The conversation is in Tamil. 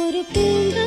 ஒரு பூங்கா